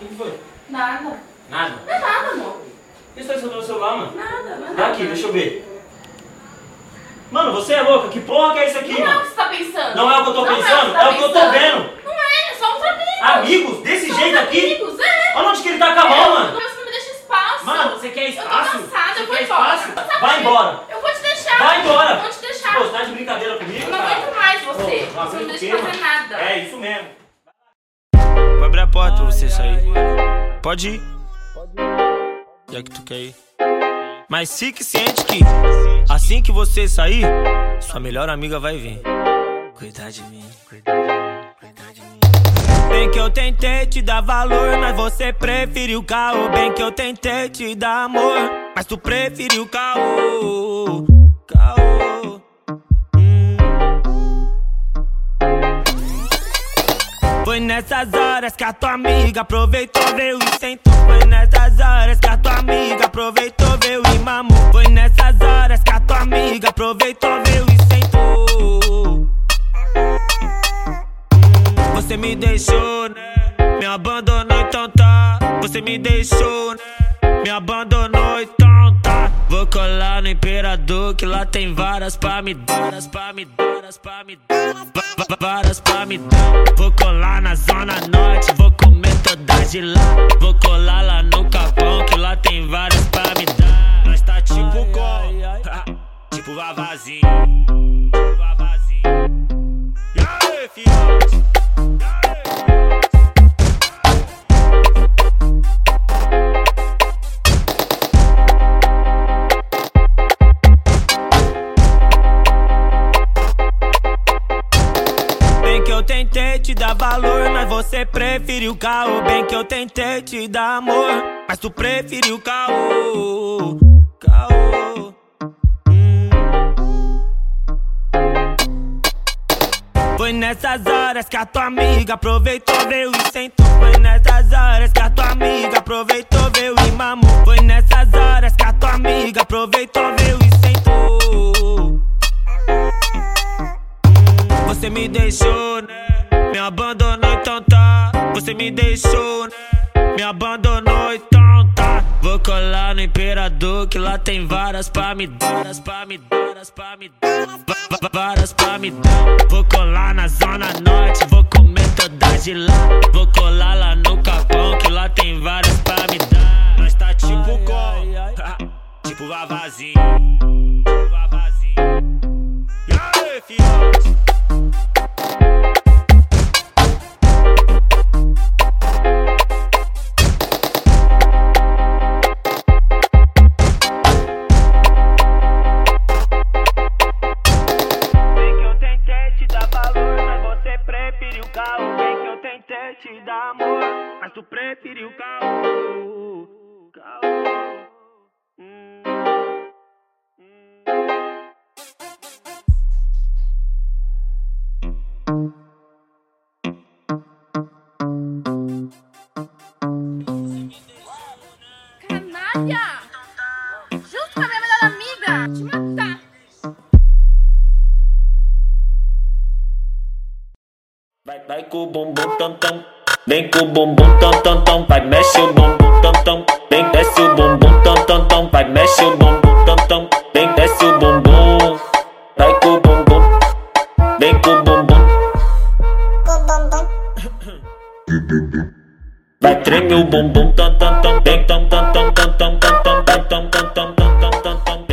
O que foi? Nada. Nada? Não é nada, amor. O que você tá escutando no celular, mano? Nada, não é Dá nada. aqui, deixa eu ver. Mano, você é louca? Que porra que é isso aqui, Não é o mano? que você tá pensando. Não é o que eu tô Não pensando? É, É o que eu tô vendo. Não é, somos amigos. Amigos? Desse Somos jeito aqui? amigos, é. Olha onde que ele tá com a mão, mano. Mas você me deixa espaço. Mano, você quer Eu espaço? tô cansada, Você eu vou quer embora. espaço? Sabe Vai por embora. Eu vou te deixar. Vai embora. Eu vou te deixar. Pô, você tá de brincadeira comigo, Eu não cara? aguento mais você. Pô, Você não aguento deixa o quê, fazer mano? nada. É, isso mesmo. Abrir a porta pra você sair. Pode ir. Já que tu quer ir. Mas fique ciente que assim que você sair, sua melhor amiga vai vir. Cuidar de mim, cuidar de mim, cuidar de mim. Bem que eu tentei te dar valor, mas você preferiu caô. Bem que eu tentei te dar amor, mas tu preferiu. Caô. Foi nessas horas que a tua amiga aproveitou, veio e sentou. Foi nessas horas que a tua amiga aproveitou, veio e mamou. Foi nessas horas que a tua amiga aproveitou, veio e sentou. Você me deixou, né? Me abandonou, então tá. Você me deixou, né? Me abandonou, então. Vou colar no Imperador, que lá tem varas pra me dar, varas pra me dar, varas pra me dar, va- va- varas pra me dar. Vou colar na Zona Norte, vou comer todas de lá. Vou colar lá no Capão, que lá tem varas pra me dar. Nós tá tipo com, tipo vavazinho, tipo vavazinho. E aí, filhote? Te dar valor, mas você preferiu caô. Bem que eu tentei te dar amor, mas tu preferiu caô. Caô. Hum. Foi nessas horas que a tua amiga aproveitou, veio e sentou. Foi nessas horas que a tua amiga aproveitou, veio e mamou. Foi nessas horas que a tua amiga aproveitou, veio e sentou. Você me deixou, né? Me abandonou, então tá. Você me deixou, né? Me abandonou, então tá. Vou colar no Imperador, que lá tem varas pra me dar, varas pra me dar, varas pra me dar, va- va- varas pra me dar. Vou colar na Zona Norte, vou comer todas de lá. Vou colar lá no Capão, que lá tem varas pra me dar. Nós tá tipo com, tipo vavazinho, tipo vavazinho. E aí, filhote? Preferiu caô. Bem que eu tentei te dar amor, mas tu preferiu caô. Com o bumbum tam tam. Vem com o bumbum tam tam tam. Vai, mexe o bumbum tam tam. Vem, desce o bumbum tam tam tam. Vai, mexe o bumbum tam tam. Vem, desce o bumbum. Vai com o bumbum. Vem com o bumbum. Vai, treme o bumbum tam tam tam. Vem tam tam tam tam tam tam tam tam tam tam tam.